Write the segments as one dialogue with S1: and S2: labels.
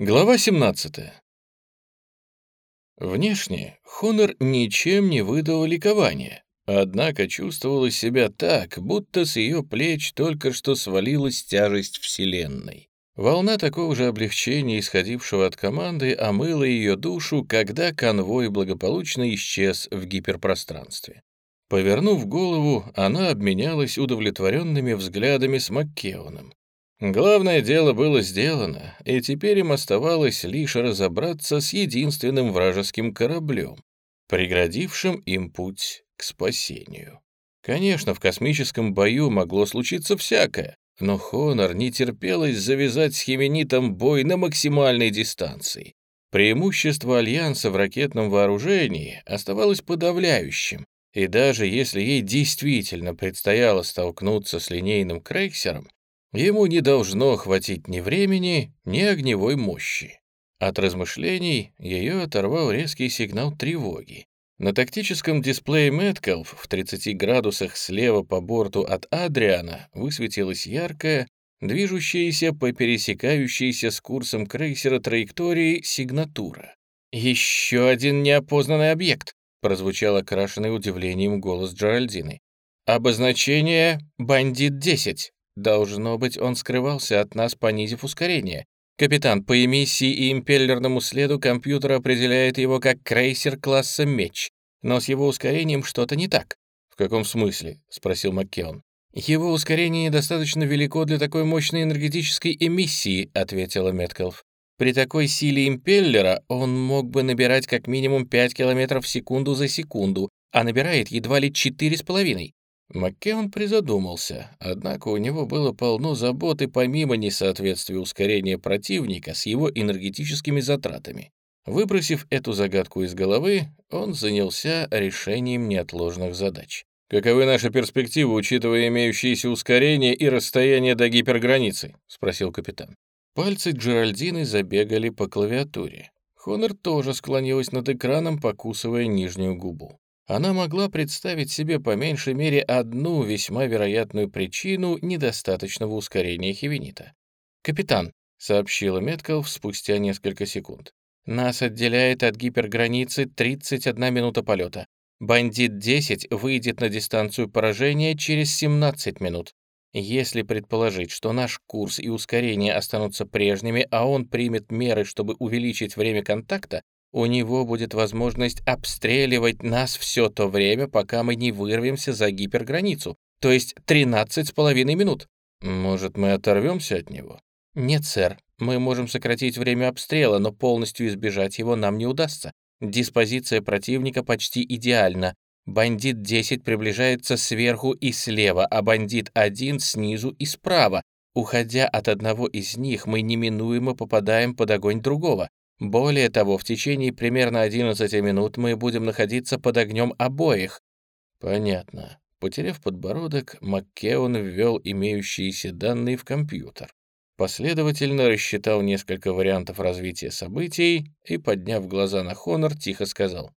S1: Глава 17. Внешне Хонор ничем не выдал ликования, однако чувствовала себя так, будто с ее плеч только что свалилась тяжесть Вселенной. Волна такого же облегчения, исходившего от команды, омыла ее душу, когда конвой благополучно исчез в гиперпространстве. Повернув голову, она обменялась удовлетворенными взглядами с Маккеоном. Главное дело было сделано, и теперь им оставалось лишь разобраться с единственным вражеским кораблем, преградившим им путь к спасению. Конечно, в космическом бою могло случиться всякое, но Хонор не терпелось завязать с Хименитом бой на максимальной дистанции. Преимущество Альянса в ракетном вооружении оставалось подавляющим, и даже если ей действительно предстояло столкнуться с линейным крейсером, Ему не должно хватить ни времени, ни огневой мощи. От размышлений ее оторвал резкий сигнал тревоги. На тактическом дисплее Мэткалф в 30 градусах слева по борту от Адриана высветилась яркая, движущаяся по пересекающейся с курсом крейсера траектории сигнатура. «Еще один неопознанный объект», — прозвучал окрашенный удивлением голос Джеральдины. «Обозначение «Бандит-10». Должно быть, он скрывался от нас, понизив ускорение. Капитан, по эмиссии и импеллерному следу компьютер определяет его как крейсер класса «Меч». Но с его ускорением что-то не так. «В каком смысле?» — спросил Маккеон. «Его ускорение достаточно велико для такой мощной энергетической эмиссии», — ответила Меткалф. «При такой силе импеллера он мог бы набирать как минимум 5 км в секунду за секунду, а набирает едва ли 4,5. Маккеон призадумался, однако у него было полно забот и помимо несоответствия ускорения противника с его энергетическими затратами. Выбросив эту загадку из головы, он занялся решением неотложных задач. «Каковы наши перспективы, учитывая имеющиеся ускорения и расстояние до гиперграницы?» — спросил капитан. Пальцы Джеральдины забегали по клавиатуре. Хонор тоже склонилась над экраном, покусывая нижнюю губу. Она могла представить себе по меньшей мере одну весьма вероятную причину недостаточного ускорения Хивенита. «Капитан», — сообщила Меткалф спустя несколько секунд, «нас отделяет от гиперграницы 31 минута полета. Бандит-10 выйдет на дистанцию поражения через 17 минут. Если предположить, что наш курс и ускорение останутся прежними, а он примет меры, чтобы увеличить время контакта, у него будет возможность обстреливать нас все то время, пока мы не вырвемся за гиперграницу, то есть 13 с половиной минут. Может, мы оторвемся от него? Нет, сэр. Мы можем сократить время обстрела, но полностью избежать его нам не удастся. Диспозиция противника почти идеальна. Бандит 10 приближается сверху и слева, а бандит 1 снизу и справа. Уходя от одного из них, мы неминуемо попадаем под огонь другого. Более того, в течение примерно 11 минут мы будем находиться под огнем обоих. Понятно. Потеряв подбородок, Маккеон ввел имеющиеся данные в компьютер. Последовательно рассчитал несколько вариантов развития событий и, подняв глаза на Хонор, тихо сказал.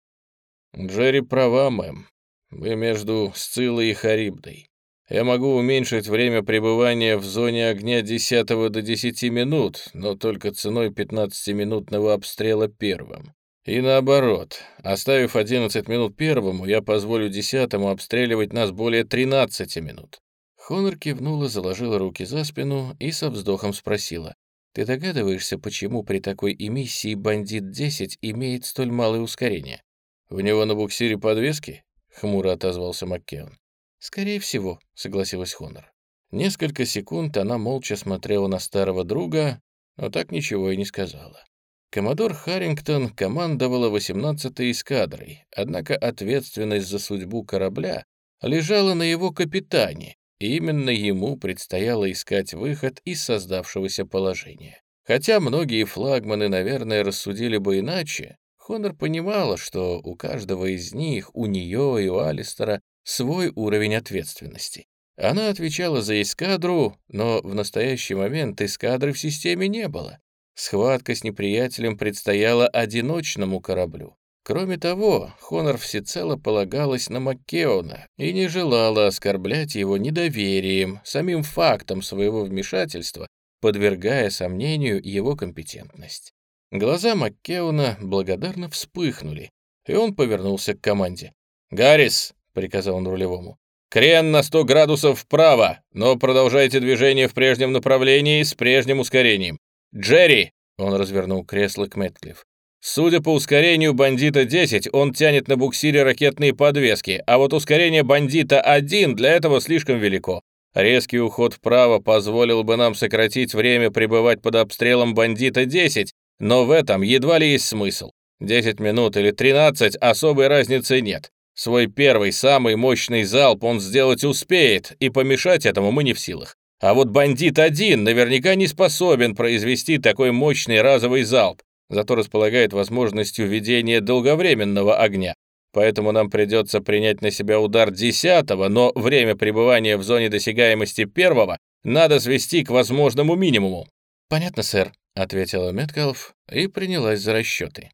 S1: «Джерри права, мэм. Вы между Сциллой и Харибдой. Я могу уменьшить время пребывания в зоне огня 10 до 10 минут, но только ценой 15-минутного обстрела первым. И наоборот, оставив 11 минут первому, я позволю десятому обстреливать нас более 13 минут. Хонор кивнула, заложила руки за спину и со вздохом спросила. «Ты догадываешься, почему при такой эмиссии «Бандит-10» имеет столь малое ускорение?» «В него на буксире подвески?» — хмуро отозвался Маккеон. «Скорее всего», — согласилась Хонор. Несколько секунд она молча смотрела на старого друга, но так ничего и не сказала. Коммодор Харрингтон командовала 18-й эскадрой, однако ответственность за судьбу корабля лежала на его капитане, и именно ему предстояло искать выход из создавшегося положения. Хотя многие флагманы, наверное, рассудили бы иначе, Хонор понимала, что у каждого из них, у нее и у Алистера, свой уровень ответственности. Она отвечала за эскадру, но в настоящий момент эскадры в системе не было. Схватка с неприятелем предстояла одиночному кораблю. Кроме того, Хонор всецело полагалась на Маккеона и не желала оскорблять его недоверием, самим фактом своего вмешательства подвергая сомнению его компетентность. Глаза Маккеуна благодарно вспыхнули, и он повернулся к команде. «Гаррис!» — приказал он рулевому. «Крен на 100 градусов вправо, но продолжайте движение в прежнем направлении с прежним ускорением. Джерри!» — он развернул кресло к Мэтклифф. Судя по ускорению бандита 10, он тянет на буксире ракетные подвески, а вот ускорение бандита 1 для этого слишком велико. Резкий уход вправо позволил бы нам сократить время пребывать под обстрелом бандита 10, но в этом едва ли есть смысл. 10 минут или 13 особой разницы нет. Свой первый, самый мощный залп он сделать успеет, и помешать этому мы не в силах. А вот бандит один наверняка не способен произвести такой мощный разовый залп зато располагает возможностью ведения долговременного огня. Поэтому нам придется принять на себя удар десятого, но время пребывания в зоне досягаемости первого надо свести к возможному минимуму. «Понятно, сэр», — ответила Меткалф и принялась за расчеты.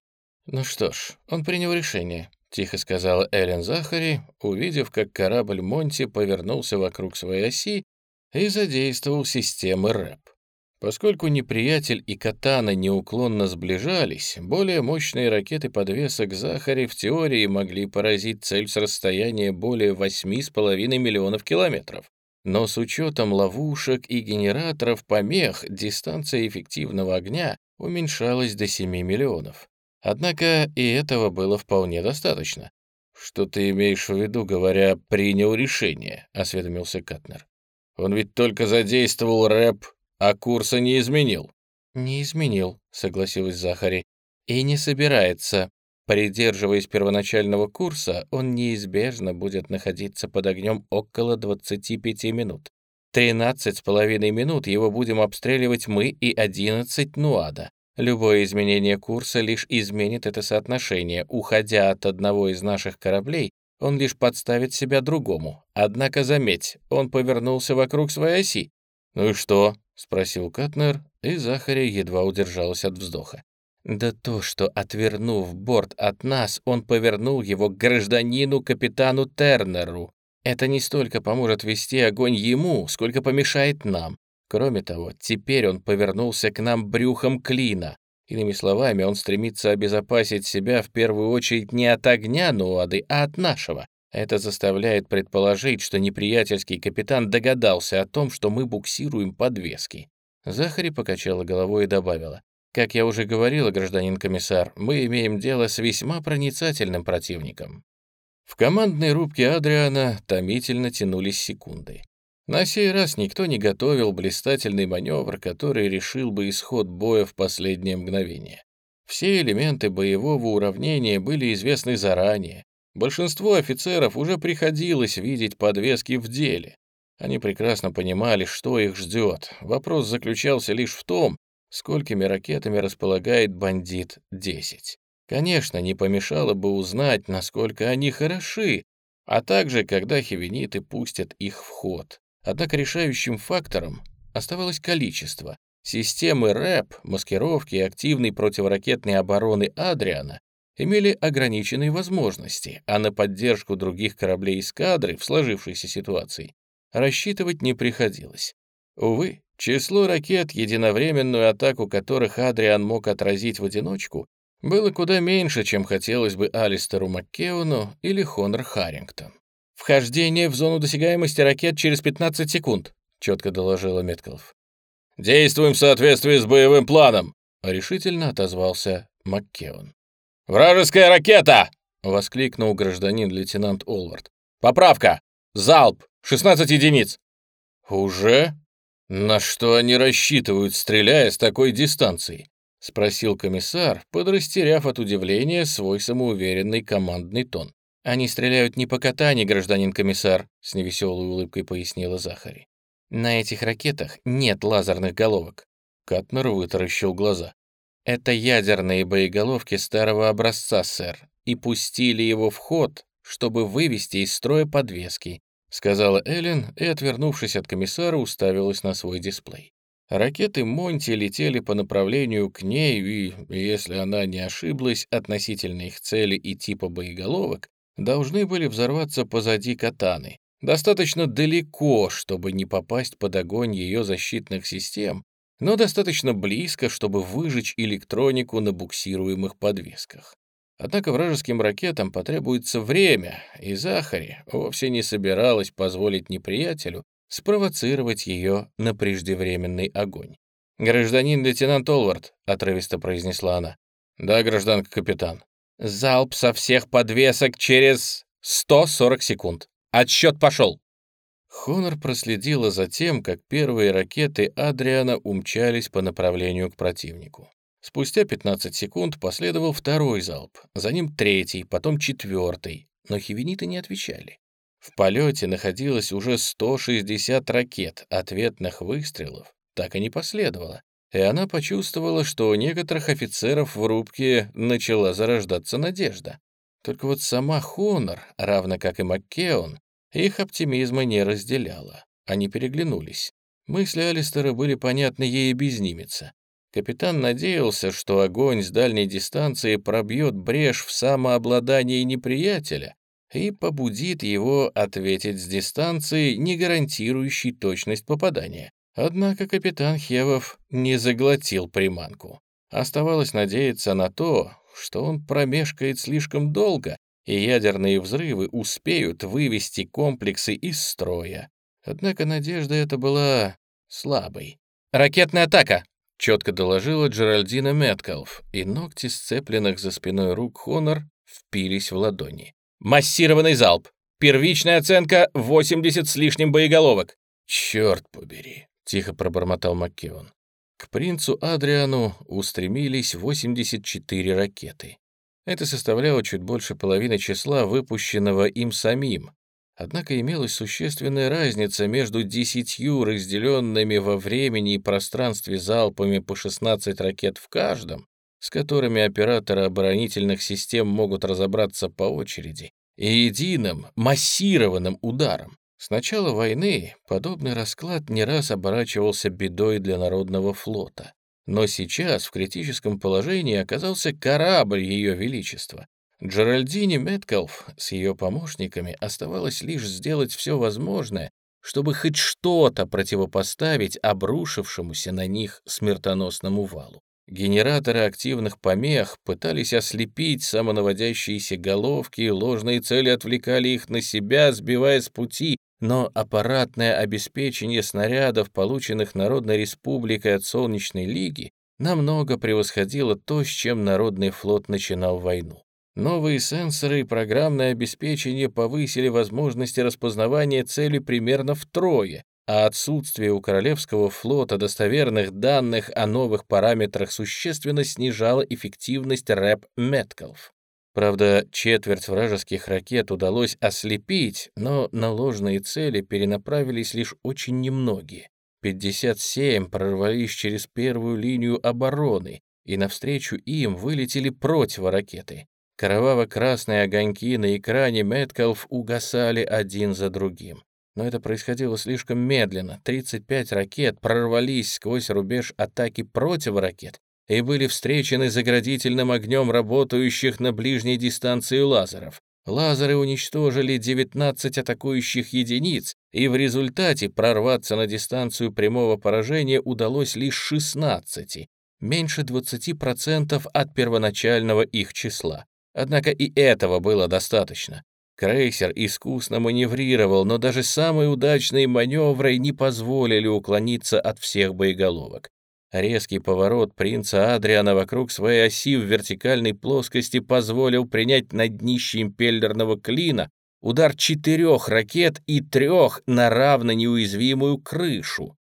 S1: «Ну что ж, он принял решение», — тихо сказала Эллен Захари, увидев, как корабль Монти повернулся вокруг своей оси и задействовал системы РЭП. Поскольку неприятель и катана неуклонно сближались, более мощные ракеты подвесок Захари в теории могли поразить цель с расстояния более 8,5 миллионов километров. Но с учетом ловушек и генераторов помех дистанция эффективного огня уменьшалась до 7 миллионов. Однако и этого было вполне достаточно. «Что ты имеешь в виду, говоря «принял решение», — осведомился Катнер. «Он ведь только задействовал рэп а курса не изменил». «Не изменил», — согласилась Захари. «И не собирается. Придерживаясь первоначального курса, он неизбежно будет находиться под огнем около 25 минут. 13 с половиной минут его будем обстреливать мы и 11 Нуада. Любое изменение курса лишь изменит это соотношение. Уходя от одного из наших кораблей, он лишь подставит себя другому. Однако, заметь, он повернулся вокруг своей оси. Ну и что? — спросил Катнер, и Захаря едва удержалась от вздоха. «Да то, что, отвернув борт от нас, он повернул его к гражданину-капитану Тернеру. Это не столько поможет вести огонь ему, сколько помешает нам. Кроме того, теперь он повернулся к нам брюхом клина. Иными словами, он стремится обезопасить себя в первую очередь не от огня Нуады, а от нашего. Это заставляет предположить, что неприятельский капитан догадался о том, что мы буксируем подвески. Захари покачала головой и добавила. «Как я уже говорила, гражданин комиссар, мы имеем дело с весьма проницательным противником». В командной рубке Адриана томительно тянулись секунды. На сей раз никто не готовил блистательный маневр, который решил бы исход боя в последнее мгновение. Все элементы боевого уравнения были известны заранее, Большинству офицеров уже приходилось видеть подвески в деле. Они прекрасно понимали, что их ждет. Вопрос заключался лишь в том, сколькими ракетами располагает бандит-10. Конечно, не помешало бы узнать, насколько они хороши, а также, когда хивениты пустят их в ход. Однако решающим фактором оставалось количество. Системы РЭП, маскировки и активной противоракетной обороны Адриана имели ограниченные возможности, а на поддержку других кораблей эскадры в сложившейся ситуации рассчитывать не приходилось. Увы, число ракет, единовременную атаку которых Адриан мог отразить в одиночку, было куда меньше, чем хотелось бы Алистеру Маккеону или Хонор Харрингтон. «Вхождение в зону досягаемости ракет через 15 секунд», — четко доложила Меткалф. «Действуем в соответствии с боевым планом», — решительно отозвался Маккеон. «Вражеская ракета!» — воскликнул гражданин-лейтенант Олвард. «Поправка! Залп! 16 единиц!» «Уже? На что они рассчитывают, стреляя с такой дистанции?» — спросил комиссар, подрастеряв от удивления свой самоуверенный командный тон. «Они стреляют не по катани, гражданин комиссар», — с невеселой улыбкой пояснила Захари. «На этих ракетах нет лазерных головок». Катнер вытаращил глаза. Это ядерные боеголовки старого образца, сэр, и пустили его в ход, чтобы вывести из строя подвески», сказала Эллен и, отвернувшись от комиссара, уставилась на свой дисплей. Ракеты Монти летели по направлению к ней, и, если она не ошиблась относительно их цели и типа боеголовок, должны были взорваться позади катаны, достаточно далеко, чтобы не попасть под огонь ее защитных систем, но достаточно близко, чтобы выжечь электронику на буксируемых подвесках. Однако вражеским ракетам потребуется время, и Захари вовсе не собиралась позволить неприятелю спровоцировать ее на преждевременный огонь. «Гражданин лейтенант Олвард», — отрывисто произнесла она. «Да, гражданка капитан». «Залп со всех подвесок через 140 секунд. Отсчет пошел!» Хонор проследила за тем, как первые ракеты Адриана умчались по направлению к противнику. Спустя 15 секунд последовал второй залп, за ним третий, потом четвертый, но хивениты не отвечали. В полете находилось уже 160 ракет, ответных выстрелов так и не последовало, и она почувствовала, что у некоторых офицеров в рубке начала зарождаться надежда. Только вот сама Хонор, равно как и Маккеон, их оптимизма не разделяла. Они переглянулись. Мысли Алистера были понятны ей без нимица. Капитан надеялся, что огонь с дальней дистанции пробьет брешь в самообладании неприятеля и побудит его ответить с дистанции, не гарантирующей точность попадания. Однако капитан Хевов не заглотил приманку. Оставалось надеяться на то, что он промешкает слишком долго и ядерные взрывы успеют вывести комплексы из строя. Однако надежда эта была слабой. «Ракетная атака!» — четко доложила Джеральдина Меткалф, и ногти, сцепленных за спиной рук Хонор, впились в ладони. «Массированный залп! Первичная оценка — 80 с лишним боеголовок!» «Черт побери!» — тихо пробормотал Маккеон. К принцу Адриану устремились 84 ракеты. Это составляло чуть больше половины числа, выпущенного им самим. Однако имелась существенная разница между десятью разделенными во времени и пространстве залпами по 16 ракет в каждом, с которыми операторы оборонительных систем могут разобраться по очереди, и единым массированным ударом. С начала войны подобный расклад не раз оборачивался бедой для народного флота. Но сейчас в критическом положении оказался корабль Ее Величества. Джеральдине Меткалф с ее помощниками оставалось лишь сделать все возможное, чтобы хоть что-то противопоставить обрушившемуся на них смертоносному валу. Генераторы активных помех пытались ослепить самонаводящиеся головки, ложные цели отвлекали их на себя, сбивая с пути, но аппаратное обеспечение снарядов, полученных Народной Республикой от Солнечной Лиги, намного превосходило то, с чем Народный флот начинал войну. Новые сенсоры и программное обеспечение повысили возможности распознавания цели примерно втрое, а отсутствие у Королевского флота достоверных данных о новых параметрах существенно снижало эффективность рэп-меткалов. Правда, четверть вражеских ракет удалось ослепить, но на ложные цели перенаправились лишь очень немногие. 57 прорвались через первую линию обороны, и навстречу им вылетели противоракеты. Кроваво-красные огоньки на экране Мэткалф угасали один за другим. Но это происходило слишком медленно. 35 ракет прорвались сквозь рубеж атаки противоракет и были встречены заградительным огнем работающих на ближней дистанции лазеров. Лазеры уничтожили 19 атакующих единиц, и в результате прорваться на дистанцию прямого поражения удалось лишь 16, меньше 20% от первоначального их числа. Однако и этого было достаточно. Крейсер искусно маневрировал, но даже самые удачные маневры не позволили уклониться от всех боеголовок. Резкий поворот принца Адриана вокруг своей оси в вертикальной плоскости позволил принять на днище импеллерного клина удар четырех ракет и трех на равно неуязвимую крышу.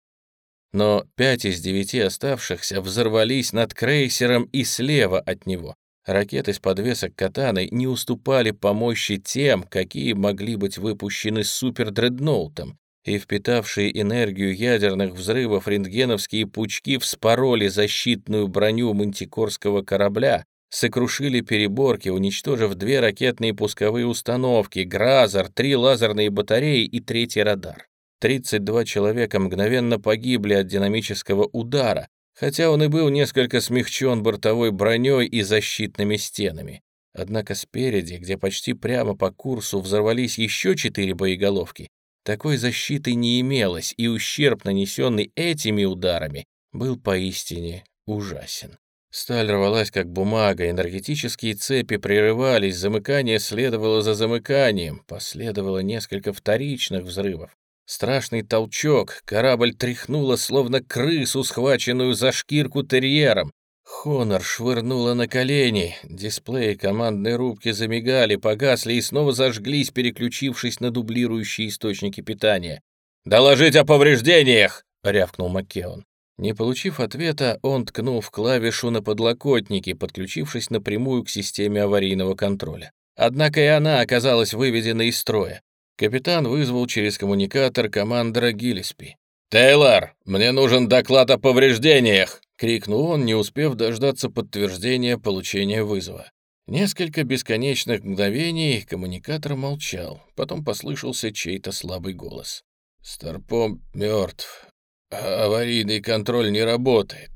S1: Но пять из девяти оставшихся взорвались над крейсером и слева от него. Ракеты с подвесок катаны не уступали по мощи тем, какие могли быть выпущены супердредноутом, и впитавшие энергию ядерных взрывов рентгеновские пучки вспороли защитную броню мантикорского корабля, сокрушили переборки, уничтожив две ракетные пусковые установки, «Гразер», три лазерные батареи и третий радар. 32 человека мгновенно погибли от динамического удара, хотя он и был несколько смягчен бортовой броней и защитными стенами. Однако спереди, где почти прямо по курсу взорвались еще четыре боеголовки, такой защиты не имелось, и ущерб, нанесенный этими ударами, был поистине ужасен. Сталь рвалась, как бумага, энергетические цепи прерывались, замыкание следовало за замыканием, последовало несколько вторичных взрывов. Страшный толчок, корабль тряхнуло, словно крысу, схваченную за шкирку терьером. Хонор швырнула на колени, дисплеи командной рубки замигали, погасли и снова зажглись, переключившись на дублирующие источники питания. «Доложить о повреждениях!» — рявкнул Маккеон. Не получив ответа, он ткнул в клавишу на подлокотнике, подключившись напрямую к системе аварийного контроля. Однако и она оказалась выведена из строя. Капитан вызвал через коммуникатор командора Гиллиспи. «Тейлор, мне нужен доклад о повреждениях!» — крикнул он, не успев дождаться подтверждения получения вызова. Несколько бесконечных мгновений коммуникатор молчал, потом послышался чей-то слабый голос. «Старпом мертв. Аварийный контроль не работает.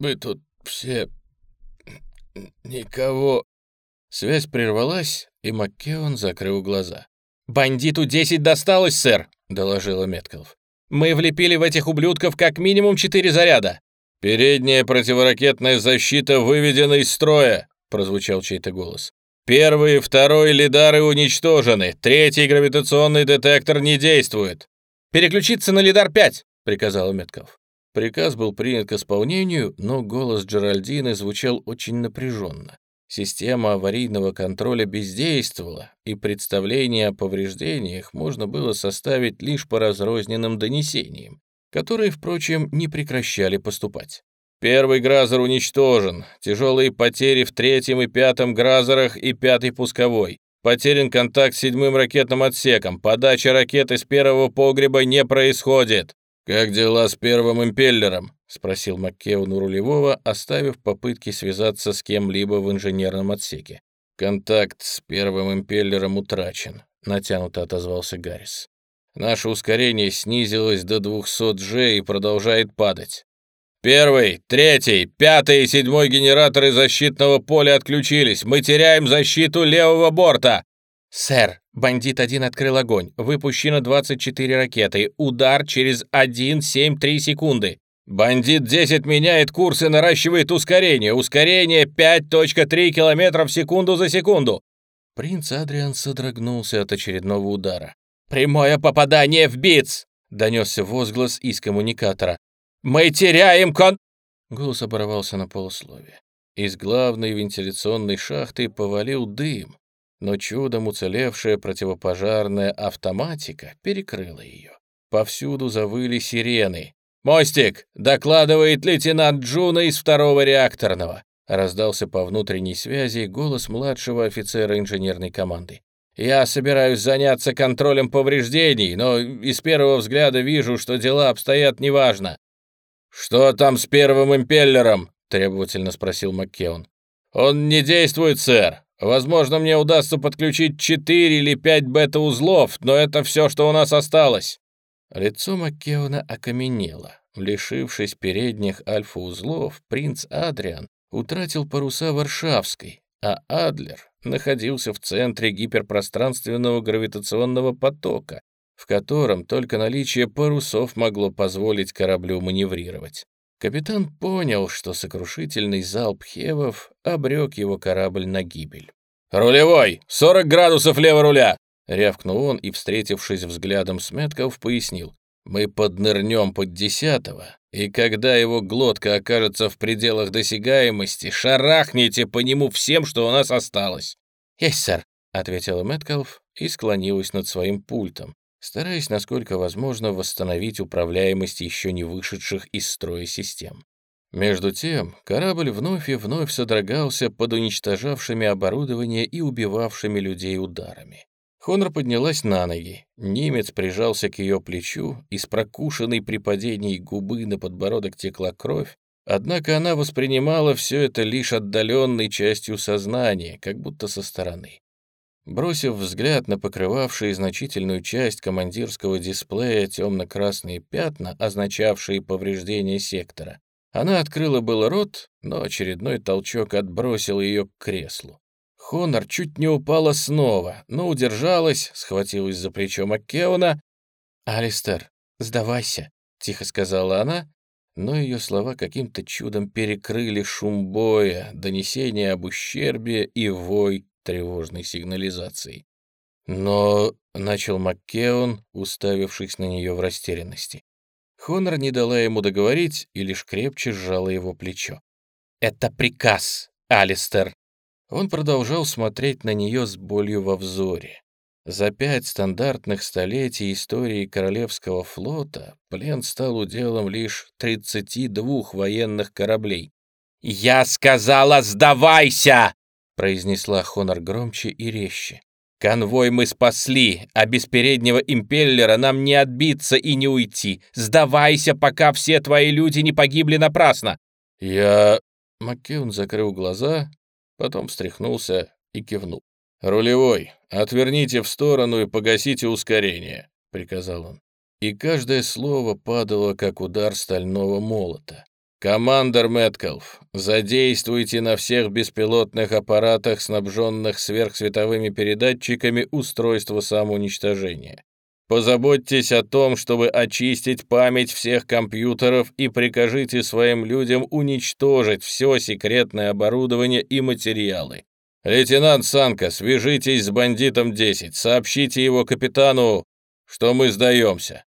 S1: Мы тут все... никого...» Связь прервалась, и Маккеон закрыл глаза. «Бандиту 10 досталось, сэр», — доложила Меткалф. «Мы влепили в этих ублюдков как минимум четыре заряда». «Передняя противоракетная защита выведена из строя», — прозвучал чей-то голос. «Первый и второй лидары уничтожены, третий гравитационный детектор не действует». «Переключиться на лидар-5», приказала Метков. Приказ был принят к исполнению, но голос Джеральдины звучал очень напряженно. Система аварийного контроля бездействовала, и представление о повреждениях можно было составить лишь по разрозненным донесениям, которые, впрочем, не прекращали поступать. Первый гразер уничтожен, тяжелые потери в третьем и пятом гразерах и пятый пусковой. Потерян контакт с седьмым ракетным отсеком, подача ракет из первого погреба не происходит. «Как дела с первым импеллером?» — спросил Маккеун у рулевого, оставив попытки связаться с кем-либо в инженерном отсеке. «Контакт с первым импеллером утрачен», — натянуто отозвался Гаррис. «Наше ускорение снизилось до 200 G и продолжает падать. Первый, третий, пятый и седьмой генераторы защитного поля отключились. Мы теряем защиту левого борта!» «Сэр, бандит один открыл огонь. Выпущено 24 ракеты. Удар через 1,7-3 секунды. Бандит 10 меняет курс и наращивает ускорение. Ускорение 5.3 км в секунду за секунду». Принц Адриан содрогнулся от очередного удара. «Прямое попадание в биц!» — донесся возглас из коммуникатора. «Мы теряем кон...» Голос оборвался на полусловие. Из главной вентиляционной шахты повалил дым, но чудом уцелевшая противопожарная автоматика перекрыла ее. Повсюду завыли сирены. «Мостик!» — докладывает лейтенант Джуна из второго реакторного. Раздался по внутренней связи голос младшего офицера инженерной команды. «Я собираюсь заняться контролем повреждений, но из первого взгляда вижу, что дела обстоят неважно». «Что там с первым импеллером?» — требовательно спросил Маккеон. «Он не действует, сэр. Возможно, мне удастся подключить 4 или 5 бета-узлов, но это все, что у нас осталось». Лицо Маккеона окаменело. Лишившись передних альфа-узлов, принц Адриан утратил паруса Варшавской, а Адлер находился в центре гиперпространственного гравитационного потока, в котором только наличие парусов могло позволить кораблю маневрировать. Капитан понял, что сокрушительный залп Хевов обрек его корабль на гибель. «Рулевой! 40 градусов лево руля!» — рявкнул он и, встретившись взглядом с Метков, пояснил. «Мы поднырнем под десятого, и когда его глотка окажется в пределах досягаемости, шарахните по нему всем, что у нас осталось». «Есть, сэр», — ответила Мэткалф и склонилась над своим пультом, стараясь, насколько возможно, восстановить управляемость еще не вышедших из строя систем. Между тем, корабль вновь и вновь содрогался под уничтожавшими оборудование и убивавшими людей ударами. Хонор поднялась на ноги. Немец прижался к ее плечу, из прокушенной при падении губы на подбородок текла кровь, однако она воспринимала все это лишь отдаленной частью сознания, как будто со стороны. Бросив взгляд на покрывавшие значительную часть командирского дисплея темно-красные пятна, означавшие повреждение сектора, она открыла было рот, но очередной толчок отбросил ее к креслу. Хонор чуть не упала снова, но удержалась, схватилась за плечо Маккеуна. «Алистер, сдавайся», — тихо сказала она, но ее слова каким-то чудом перекрыли шум боя, донесение об ущербе и вой тревожной сигнализации. Но начал Маккеон, уставившись на нее в растерянности. Хонор не дала ему договорить и лишь крепче сжала его плечо. «Это приказ, Алистер!» Он продолжал смотреть на нее с болью во взоре. За пять стандартных столетий истории Королевского флота плен стал уделом лишь 32 военных кораблей. «Я сказала, сдавайся!» произнесла Хонор громче и резче. «Конвой мы спасли, а без переднего импеллера нам не отбиться и не уйти. Сдавайся, пока все твои люди не погибли напрасно!» «Я...» Маккеун закрыл глаза, потом встряхнулся и кивнул. «Рулевой, отверните в сторону и погасите ускорение», — приказал он. И каждое слово падало, как удар стального молота. «Командор Мэткалф, задействуйте на всех беспилотных аппаратах, снабженных сверхсветовыми передатчиками, устройство самоуничтожения. Позаботьтесь о том, чтобы очистить память всех компьютеров и прикажите своим людям уничтожить все секретное оборудование и материалы. «Лейтенант Санка, свяжитесь с бандитом 10, сообщите его капитану, что мы сдаемся».